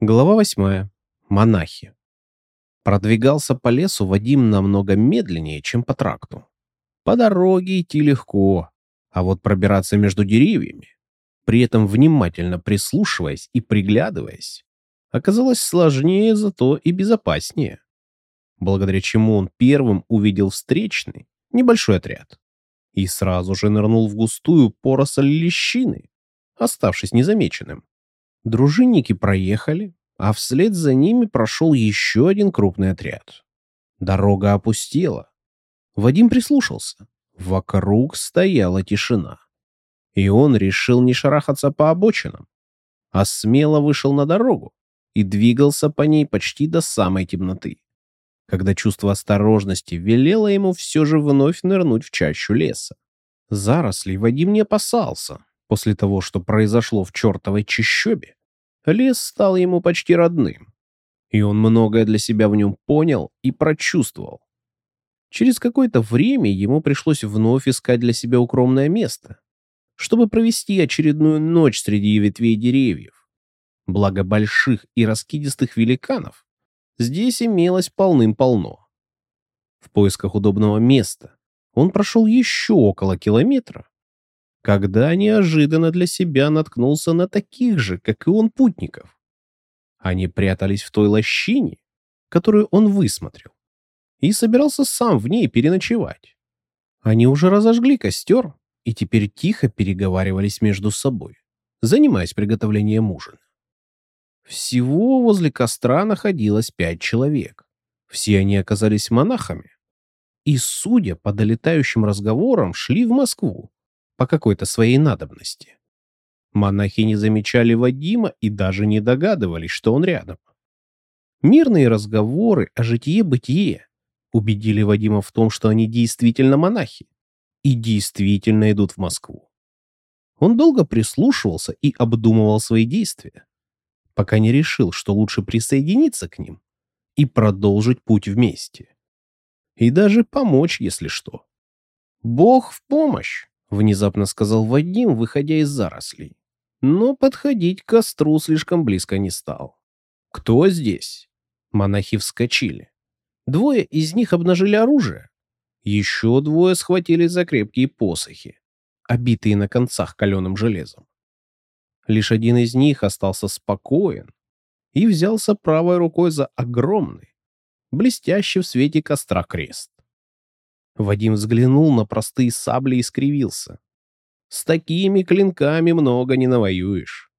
Глава восьмая. Монахи. Продвигался по лесу Вадим намного медленнее, чем по тракту. По дороге идти легко, а вот пробираться между деревьями, при этом внимательно прислушиваясь и приглядываясь, оказалось сложнее, зато и безопаснее. Благодаря чему он первым увидел встречный, небольшой отряд, и сразу же нырнул в густую поросль лещины, оставшись незамеченным. Дружинники проехали, а вслед за ними прошел еще один крупный отряд. Дорога опустела. Вадим прислушался. Вокруг стояла тишина. И он решил не шарахаться по обочинам, а смело вышел на дорогу и двигался по ней почти до самой темноты, когда чувство осторожности велело ему все же вновь нырнуть в чащу леса. Зарослей Вадим не опасался, После того, что произошло в чертовой чащобе, лес стал ему почти родным, и он многое для себя в нем понял и прочувствовал. Через какое-то время ему пришлось вновь искать для себя укромное место, чтобы провести очередную ночь среди ветвей деревьев. Благо больших и раскидистых великанов здесь имелось полным-полно. В поисках удобного места он прошел еще около километра, когда неожиданно для себя наткнулся на таких же, как и он, путников. Они прятались в той лощине, которую он высмотрел, и собирался сам в ней переночевать. Они уже разожгли костер и теперь тихо переговаривались между собой, занимаясь приготовлением ужина. Всего возле костра находилось пять человек. Все они оказались монахами. И, судя по долетающим разговорам, шли в Москву, по какой-то своей надобности. Монахи не замечали Вадима и даже не догадывались, что он рядом. Мирные разговоры о житие-бытие убедили Вадима в том, что они действительно монахи и действительно идут в Москву. Он долго прислушивался и обдумывал свои действия, пока не решил, что лучше присоединиться к ним и продолжить путь вместе. И даже помочь, если что. Бог в помощь! Внезапно сказал Вадим, выходя из зарослей. Но подходить к костру слишком близко не стал. «Кто здесь?» Монахи вскочили. Двое из них обнажили оружие. Еще двое схватились за крепкие посохи, обитые на концах каленым железом. Лишь один из них остался спокоен и взялся правой рукой за огромный, блестящий в свете костра крест. Вадим взглянул на простые сабли и скривился. С такими клинками много не навоюешь.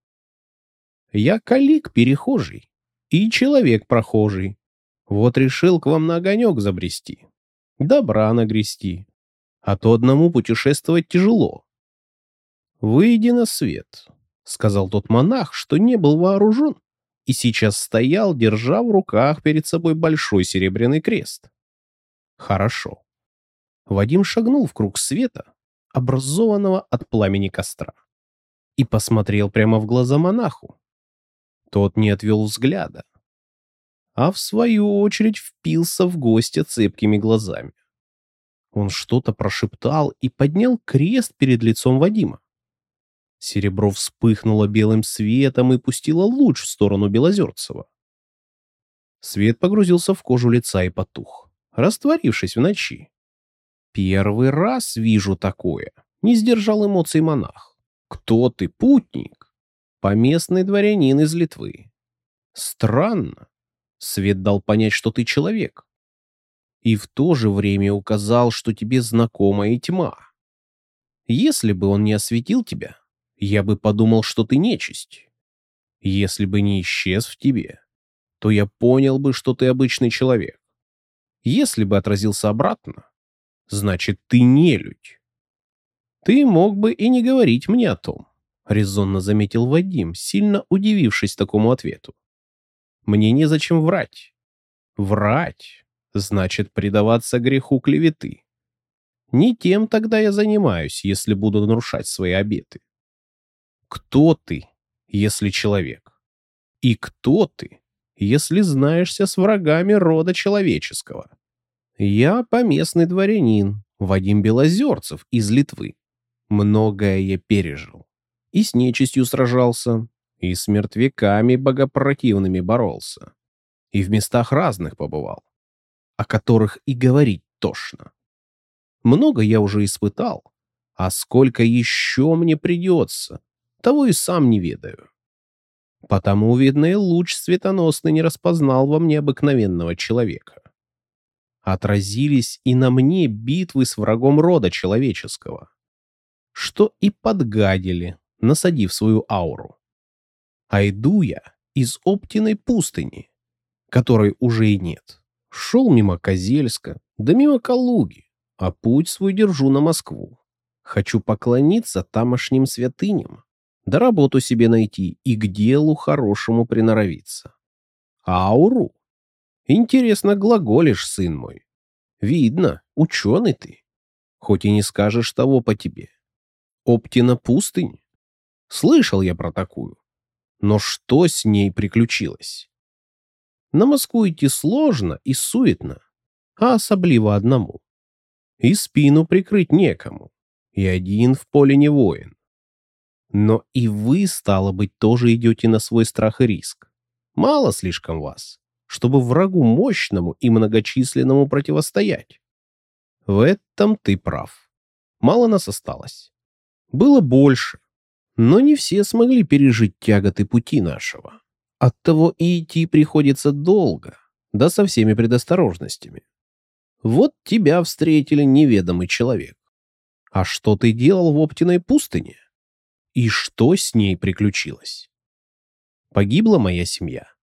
Я калик перехожий и человек прохожий. Вот решил к вам на огонек забрести. Добра нагрести. А то одному путешествовать тяжело. «Выйди на свет», — сказал тот монах, что не был вооружен и сейчас стоял, держа в руках перед собой большой серебряный крест. «Хорошо. Вадим шагнул в круг света, образованного от пламени костра, и посмотрел прямо в глаза монаху. Тот не отвел взгляда, а в свою очередь впился в гостя цепкими глазами. Он что-то прошептал и поднял крест перед лицом Вадима. Серебро вспыхнуло белым светом и пустило луч в сторону Белозерцева. Свет погрузился в кожу лица и потух, растворившись в ночи. Первый раз вижу такое. Не сдержал эмоций монах. Кто ты, путник? Поместный дворянин из Литвы. Странно. Свет дал понять, что ты человек. И в то же время указал, что тебе знакома и тьма. Если бы он не осветил тебя, я бы подумал, что ты нечисть. Если бы не исчез в тебе, то я понял бы, что ты обычный человек. Если бы отразился обратно, значит, ты не людь. Ты мог бы и не говорить мне о том, резонно заметил Вадим, сильно удивившись такому ответу. Мне незачем врать. Врать значит предаваться греху клеветы. Не тем тогда я занимаюсь, если буду нарушать свои обеты. Кто ты, если человек? И кто ты, если знаешься с врагами рода человеческого? Я поместный дворянин, Вадим Белозерцев из Литвы. Многое я пережил. И с нечистью сражался, И с мертвяками богопротивными боролся. И в местах разных побывал, о которых и говорить тошно. Много я уже испытал, а сколько еще мне придется, того и сам не ведаю. Потому, видно, луч светоносный не распознал во мне обыкновенного человека. Отразились и на мне битвы с врагом рода человеческого, что и подгадили, насадив свою ауру. А иду я из Оптиной пустыни, которой уже и нет. Шел мимо Козельска, да мимо Калуги, а путь свой держу на Москву. Хочу поклониться тамошним святыням, да работу себе найти и к делу хорошему приноровиться. Ауру? Интересно глаголишь, сын мой. Видно, ученый ты. Хоть и не скажешь того по тебе. Оптина пустынь? Слышал я про такую. Но что с ней приключилось? На Москву идти сложно и суетно, а особливо одному. И спину прикрыть некому, и один в поле не воин. Но и вы, стало быть, тоже идете на свой страх и риск. Мало слишком вас, чтобы врагу мощному и многочисленному противостоять. В этом ты прав. Мало нас осталось. Было больше, но не все смогли пережить тяготы пути нашего. Оттого и идти приходится долго, да со всеми предосторожностями. Вот тебя встретили неведомый человек. А что ты делал в Оптиной пустыне? И что с ней приключилось? Погибла моя семья.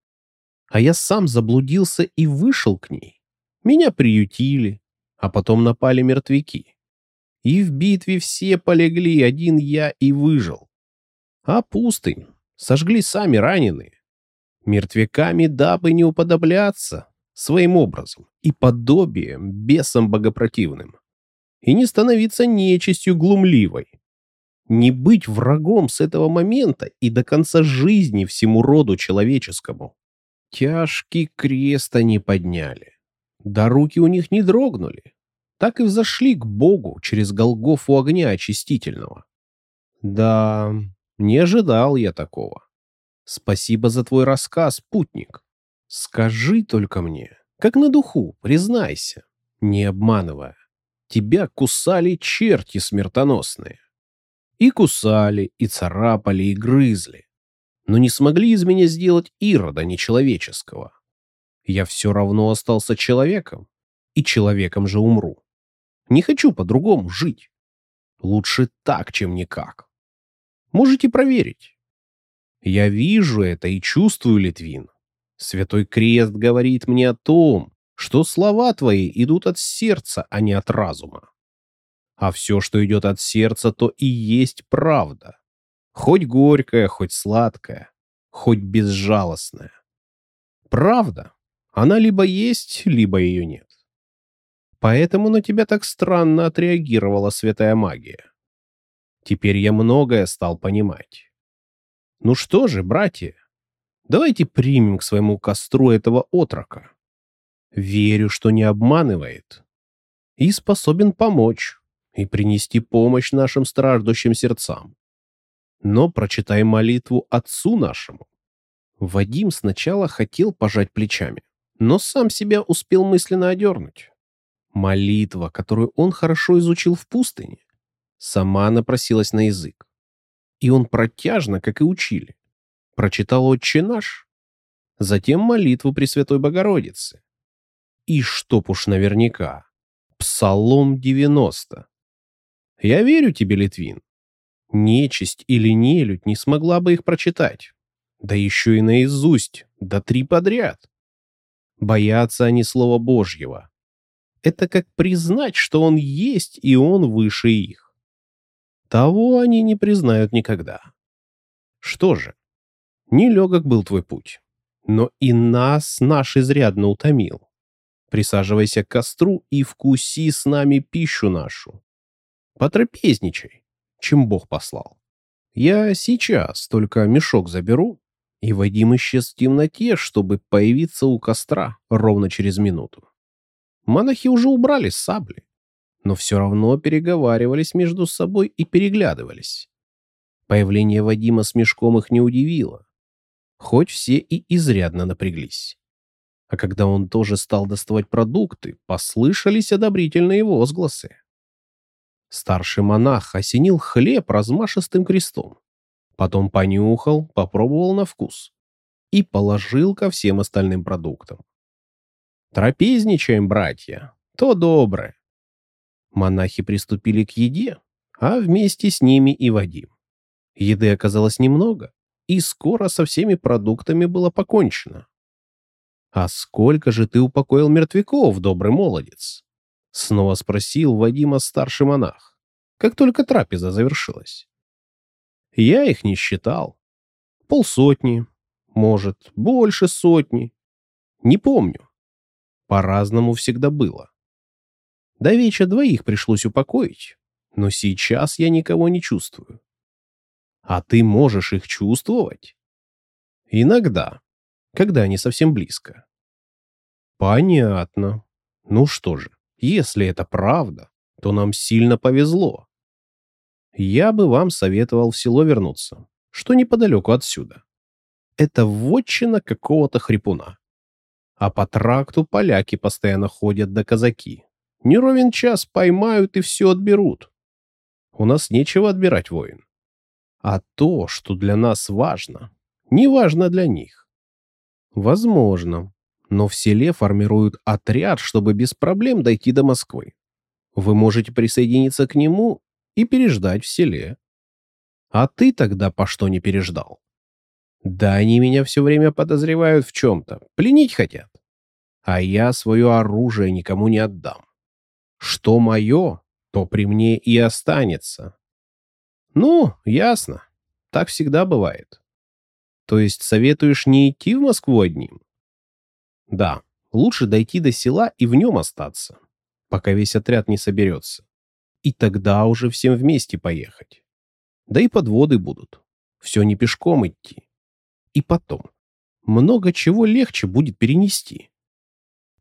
А я сам заблудился и вышел к ней. Меня приютили, а потом напали мертвяки. И в битве все полегли, один я и выжил. А пустынь сожгли сами раненые. Мертвяками, дабы не уподобляться своим образом и подобием бесам богопротивным. И не становиться нечистью глумливой, не быть врагом с этого момента и до конца жизни всему роду человеческому. Тяжкий крест они подняли. Да руки у них не дрогнули. Так и взошли к Богу через Голгофу огня очистительного. Да, не ожидал я такого. Спасибо за твой рассказ, путник. Скажи только мне, как на духу, признайся, не обманывая. Тебя кусали черти смертоносные. И кусали, и царапали, и грызли. Но не смогли из меня сделать ирода нечеловеческого. Я все равно остался человеком, и человеком же умру. Не хочу по-другому жить. Лучше так, чем никак. Можете проверить. Я вижу это и чувствую, Литвин. Святой Крест говорит мне о том, что слова твои идут от сердца, а не от разума. А все, что идет от сердца, то и есть правда. Хоть горькая, хоть сладкая, хоть безжалостная. Правда. Она либо есть, либо ее нет. Поэтому на тебя так странно отреагировала святая магия. Теперь я многое стал понимать. Ну что же, братья, давайте примем к своему костру этого отрока. Верю, что не обманывает и способен помочь и принести помощь нашим страждущим сердцам. Но прочитай молитву Отцу нашему. Вадим сначала хотел пожать плечами, но сам себя успел мысленно одернуть. Молитва, которую он хорошо изучил в пустыне, сама напросилась на язык. И он протяжно, как и учили, прочитал «Отче наш», затем молитву Пресвятой Богородицы. И чтоб уж наверняка, Псалом 90. Я верю тебе, Литвин. Нечисть или нелюдь не смогла бы их прочитать. Да еще и наизусть, да три подряд. Боятся они Слова Божьего. Это как признать, что он есть и он выше их. Того они не признают никогда. Что же, нелегок был твой путь, но и нас наш изрядно утомил. Присаживайся к костру и вкуси с нами пищу нашу. Потрапезничай, чем Бог послал. Я сейчас только мешок заберу, и Вадим исчез в темноте, чтобы появиться у костра ровно через минуту. Монахи уже убрали сабли, но все равно переговаривались между собой и переглядывались. Появление Вадима с мешком их не удивило. Хоть все и изрядно напряглись. А когда он тоже стал доставать продукты, послышались одобрительные возгласы. Старший монах осенил хлеб размашистым крестом. Потом понюхал, попробовал на вкус и положил ко всем остальным продуктам. «Трапезничаем, братья, то доброе». Монахи приступили к еде, а вместе с ними и Вадим. Еды оказалось немного, и скоро со всеми продуктами было покончено. «А сколько же ты упокоил мертвяков, добрый молодец?» Снова спросил Вадима старший монах, как только трапеза завершилась. «Я их не считал. Полсотни, может, больше сотни. Не помню. По-разному всегда было. До вечера двоих пришлось упокоить, но сейчас я никого не чувствую. А ты можешь их чувствовать? Иногда, когда они совсем близко. Понятно. Ну что же, если это правда, то нам сильно повезло. Я бы вам советовал в село вернуться, что неподалеку отсюда. Это вотчина какого-то хрипуна. А по тракту поляки постоянно ходят да казаки. Не ровен час поймают и все отберут. У нас нечего отбирать, воин. А то, что для нас важно, не важно для них. Возможно, но в селе формируют отряд, чтобы без проблем дойти до Москвы. Вы можете присоединиться к нему и переждать в селе. А ты тогда по что не переждал? Да они меня все время подозревают в чем-то, пленить хотят. А я свое оружие никому не отдам. Что мое, то при мне и останется. Ну, ясно. Так всегда бывает. То есть советуешь не идти в Москву одним? Да, лучше дойти до села и в нем остаться, пока весь отряд не соберется. И тогда уже всем вместе поехать. Да и подводы будут. Все не пешком идти. И потом, много чего легче будет перенести.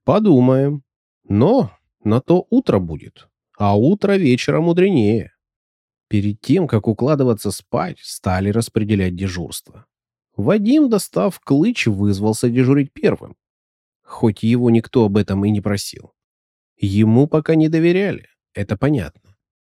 Подумаем. Но на то утро будет, а утро вечера мудренее. Перед тем, как укладываться спать, стали распределять дежурство. Вадим, достав клыч, вызвался дежурить первым. Хоть его никто об этом и не просил. Ему пока не доверяли, это понятно.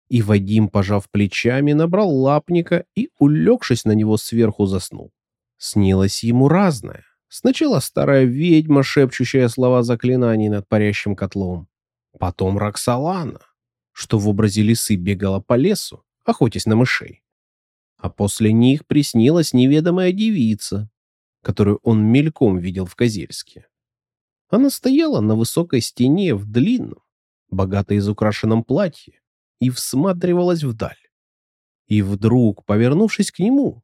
И Вадим, пожав плечами, набрал лапника и, улегшись на него сверху, заснул. Снилось ему разное. Сначала старая ведьма, шепчущая слова заклинаний над парящим котлом. Потом Роксолана, что в образе лисы бегала по лесу, охотясь на мышей. А после них приснилась неведомая девица, которую он мельком видел в Козельске. Она стояла на высокой стене в длинном, богато изукрашенном платье и всматривалась вдаль. И вдруг, повернувшись к нему,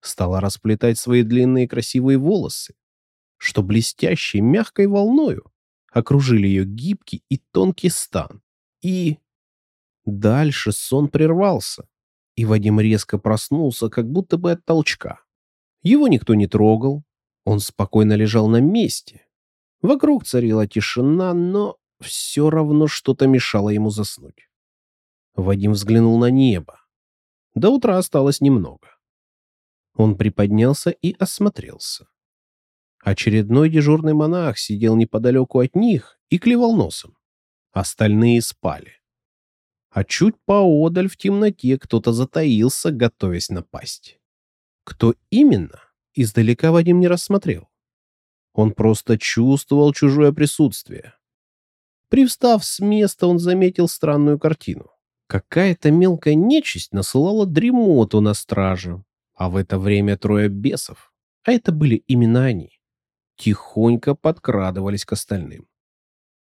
стала расплетать свои длинные красивые волосы, что блестящей мягкой волною окружили ее гибкий и тонкий стан. И Дальше сон прервался, и Вадим резко проснулся, как будто бы от толчка. Его никто не трогал, он спокойно лежал на месте. Вокруг царила тишина, но все равно что-то мешало ему заснуть. Вадим взглянул на небо. До утра осталось немного. Он приподнялся и осмотрелся. Очередной дежурный монах сидел неподалеку от них и клевал носом. Остальные спали а чуть поодаль в темноте кто-то затаился, готовясь напасть. Кто именно, издалека Вадим не рассмотрел. Он просто чувствовал чужое присутствие. Привстав с места, он заметил странную картину. Какая-то мелкая нечисть насылала дремоту на страже, а в это время трое бесов, а это были именно они, тихонько подкрадывались к остальным.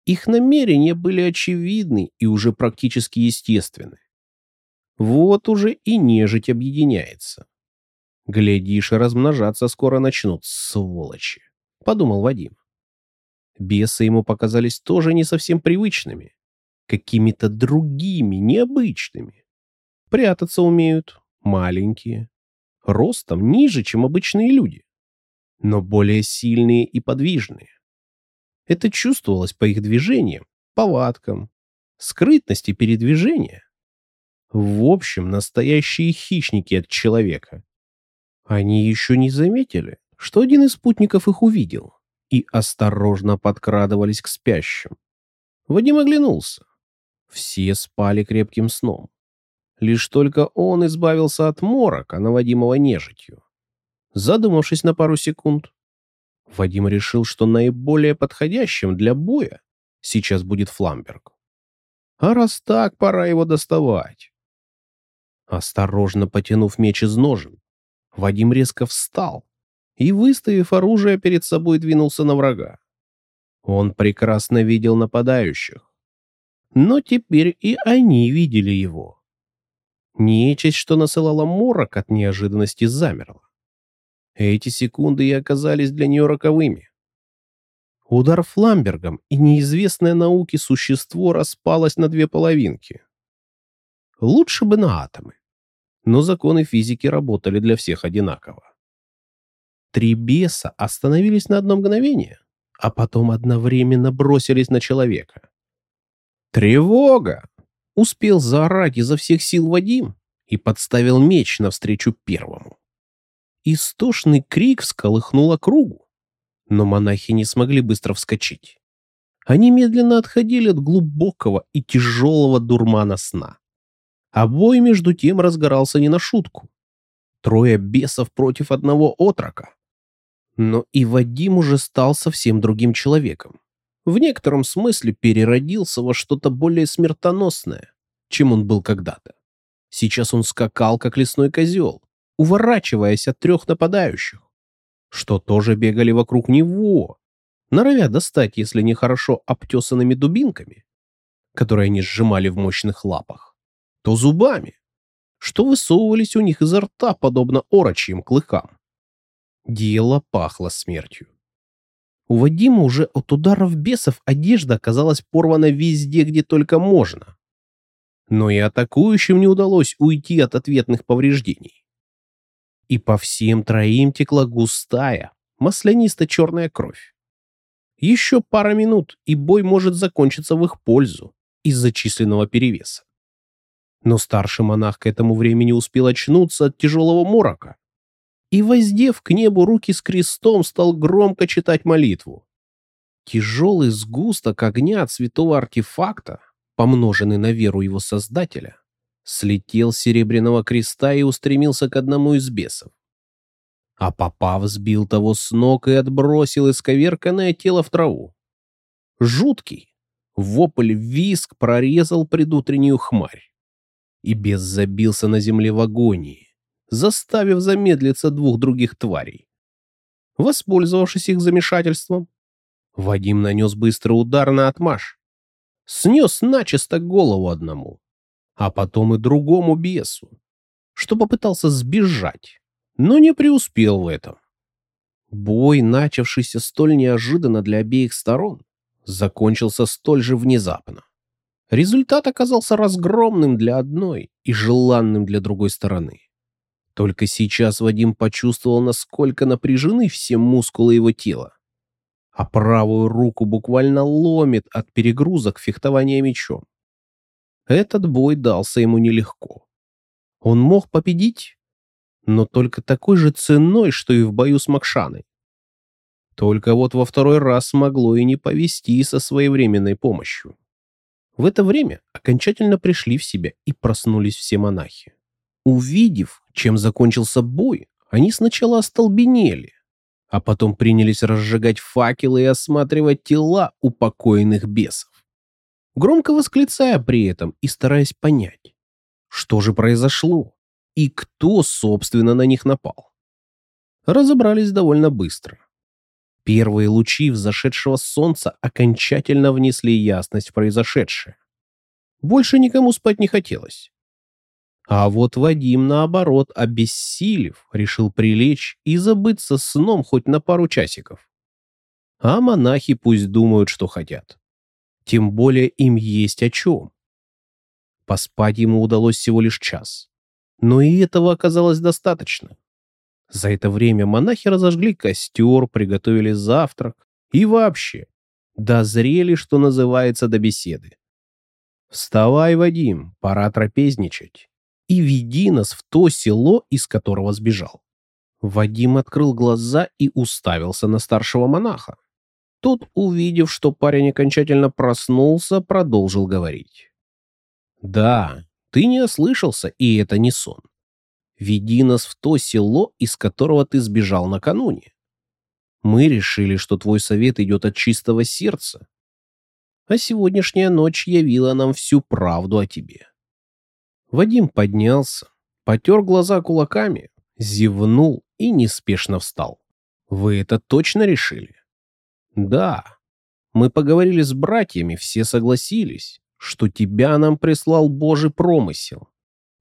Их намерения были очевидны и уже практически естественны. Вот уже и нежить объединяется. Глядишь, размножаться скоро начнут, сволочи, — подумал Вадим. Бесы ему показались тоже не совсем привычными, какими-то другими, необычными. Прятаться умеют, маленькие, ростом ниже, чем обычные люди, но более сильные и подвижные. Это чувствовалось по их движениям, повадкам, скрытности передвижения. В общем, настоящие хищники от человека. Они еще не заметили, что один из спутников их увидел и осторожно подкрадывались к спящим. Вадим оглянулся. Все спали крепким сном. Лишь только он избавился от морока, наводимого нежитью. Задумавшись на пару секунд, Вадим решил, что наиболее подходящим для боя сейчас будет Фламберг. А раз так, пора его доставать. Осторожно потянув меч из ножен, Вадим резко встал и, выставив оружие перед собой, двинулся на врага. Он прекрасно видел нападающих. Но теперь и они видели его. Нечисть, что насылала морок от неожиданности, замерла. Эти секунды и оказались для нее роковыми. Удар фламбергом и неизвестное науке существо распалось на две половинки. Лучше бы на атомы. Но законы физики работали для всех одинаково. Три беса остановились на одно мгновение, а потом одновременно бросились на человека. «Тревога!» — успел заорать изо всех сил Вадим и подставил меч навстречу первому. Истошный крик всколыхнул округу, но монахи не смогли быстро вскочить. Они медленно отходили от глубокого и тяжелого дурмана сна. А бой между тем разгорался не на шутку. Трое бесов против одного отрока. Но и Вадим уже стал совсем другим человеком. В некотором смысле переродился во что-то более смертоносное, чем он был когда-то. Сейчас он скакал, как лесной козел, уворачиваясь от трех нападающих, что тоже бегали вокруг него, норовя достать, если не хорошо обтесанными дубинками, которые они сжимали в мощных лапах, то зубами, что высовывались у них изо рта, подобно орочьим клыкам. Дело пахло смертью. У Вадима уже от ударов бесов одежда оказалась порвана везде, где только можно. Но и атакующим не удалось уйти от ответных повреждений. И по всем троим текла густая, маслянисто-черная кровь. Еще пара минут, и бой может закончиться в их пользу из-за численного перевеса. Но старший монах к этому времени успел очнуться от тяжелого морока и, воздев к небу руки с крестом, стал громко читать молитву. Тяжелый сгусток огня от святого артефакта, помноженный на веру его создателя, слетел с серебряного креста и устремился к одному из бесов. А попав, сбил того с ног и отбросил исковерканное тело в траву. Жуткий, вопль виск прорезал предутреннюю хмарь. И бес забился на земле в агонии заставив замедлиться двух других тварей. Воспользовавшись их замешательством, Вадим нанес быстрый удар на отмаш. Снес начисто голову одному, а потом и другому бесу, что попытался сбежать, но не преуспел в этом. Бой, начавшийся столь неожиданно для обеих сторон, закончился столь же внезапно. Результат оказался разгромным для одной и желанным для другой стороны. Только сейчас Вадим почувствовал, насколько напряжены все мускулы его тела. А правую руку буквально ломит от перегрузок фехтования мечом. Этот бой дался ему нелегко. Он мог победить, но только такой же ценой, что и в бою с Макшаной. Только вот во второй раз могло и не повести со своевременной помощью. В это время окончательно пришли в себя и проснулись все монахи. Увидев, чем закончился бой, они сначала остолбенели, а потом принялись разжигать факелы и осматривать тела упокоенных бесов. Громко восклицая при этом и стараясь понять, что же произошло и кто, собственно, на них напал. Разобрались довольно быстро. Первые лучи взошедшего солнца окончательно внесли ясность в произошедшее. Больше никому спать не хотелось. А вот Вадим, наоборот, обессилев, решил прилечь и забыться сном хоть на пару часиков. А монахи пусть думают, что хотят. Тем более им есть о чем. Поспать ему удалось всего лишь час. Но и этого оказалось достаточно. За это время монахи разожгли костер, приготовили завтрак и вообще дозрели, что называется, до беседы. Вставай, Вадим, пора трапезничать. И веди нас в то село, из которого сбежал. Вадим открыл глаза и уставился на старшего монаха. Тот, увидев, что парень окончательно проснулся, продолжил говорить. «Да, ты не ослышался, и это не сон. Веди нас в то село, из которого ты сбежал накануне. Мы решили, что твой совет идет от чистого сердца. А сегодняшняя ночь явила нам всю правду о тебе». Вадим поднялся, потер глаза кулаками, зевнул и неспешно встал. «Вы это точно решили?» «Да. Мы поговорили с братьями, все согласились, что тебя нам прислал Божий промысел.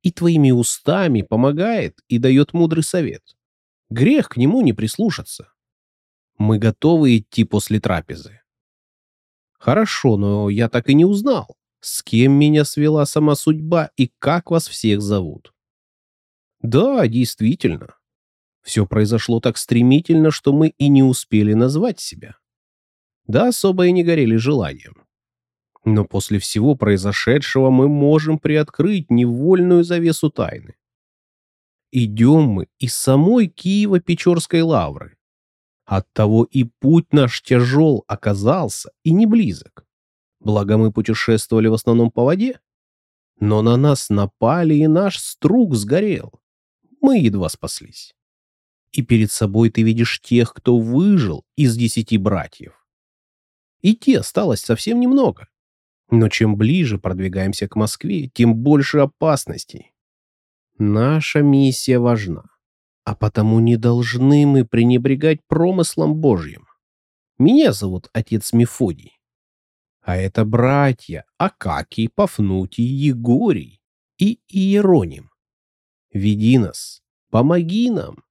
И твоими устами помогает и дает мудрый совет. Грех к нему не прислушаться. Мы готовы идти после трапезы». «Хорошо, но я так и не узнал, с кем меня свела сама судьба и как вас всех зовут». «Да, действительно. Все произошло так стремительно, что мы и не успели назвать себя. Да особо и не горели желанием. Но после всего произошедшего мы можем приоткрыть невольную завесу тайны. Идем мы из самой Киева-Печорской лавры. Оттого и путь наш тяжел оказался и не близок. Благо мы путешествовали в основном по воде. Но на нас напали, и наш струк сгорел. Мы едва спаслись и перед собой ты видишь тех, кто выжил из десяти братьев. Идти осталось совсем немного. Но чем ближе продвигаемся к Москве, тем больше опасностей. Наша миссия важна, а потому не должны мы пренебрегать промыслом Божьим. Меня зовут отец Мефодий. А это братья Акакий, Пафнутий, Егорий и Иероним. Веди нас, помоги нам,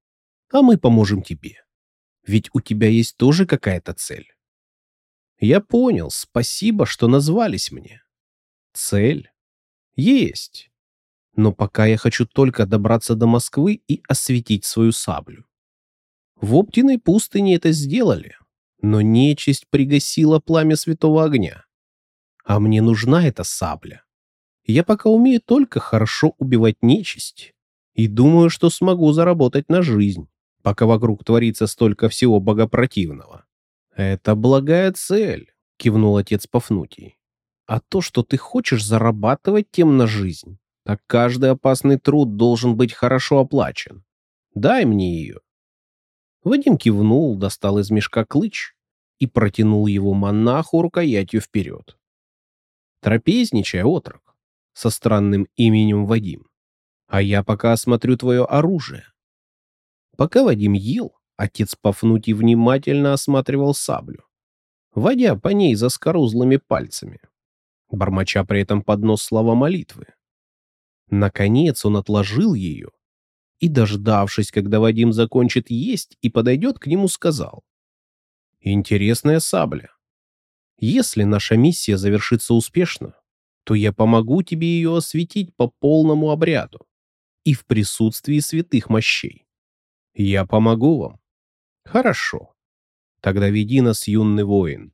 а мы поможем тебе. Ведь у тебя есть тоже какая-то цель. Я понял, спасибо, что назвались мне. Цель? Есть. Но пока я хочу только добраться до Москвы и осветить свою саблю. В Оптиной пустыне это сделали, но нечисть пригасила пламя святого огня. А мне нужна эта сабля. Я пока умею только хорошо убивать нечисть и думаю, что смогу заработать на жизнь пока вокруг творится столько всего богопротивного. «Это благая цель», — кивнул отец Пафнутий. «А то, что ты хочешь зарабатывать тем на жизнь, так каждый опасный труд должен быть хорошо оплачен. Дай мне ее». Вадим кивнул, достал из мешка клыч и протянул его монаху рукоятью вперед. «Трапезничай, отрок, со странным именем Вадим, а я пока осмотрю твое оружие. Пока Вадим ел, отец Пафнутий внимательно осматривал саблю, водя по ней за скорузлыми пальцами, бормоча при этом под нос слова молитвы. Наконец он отложил ее и, дождавшись, когда Вадим закончит есть и подойдет к нему, сказал. «Интересная сабля. Если наша миссия завершится успешно, то я помогу тебе ее осветить по полному обряду и в присутствии святых мощей. Я помогу вам. Хорошо. Тогда веди нас, юный воин.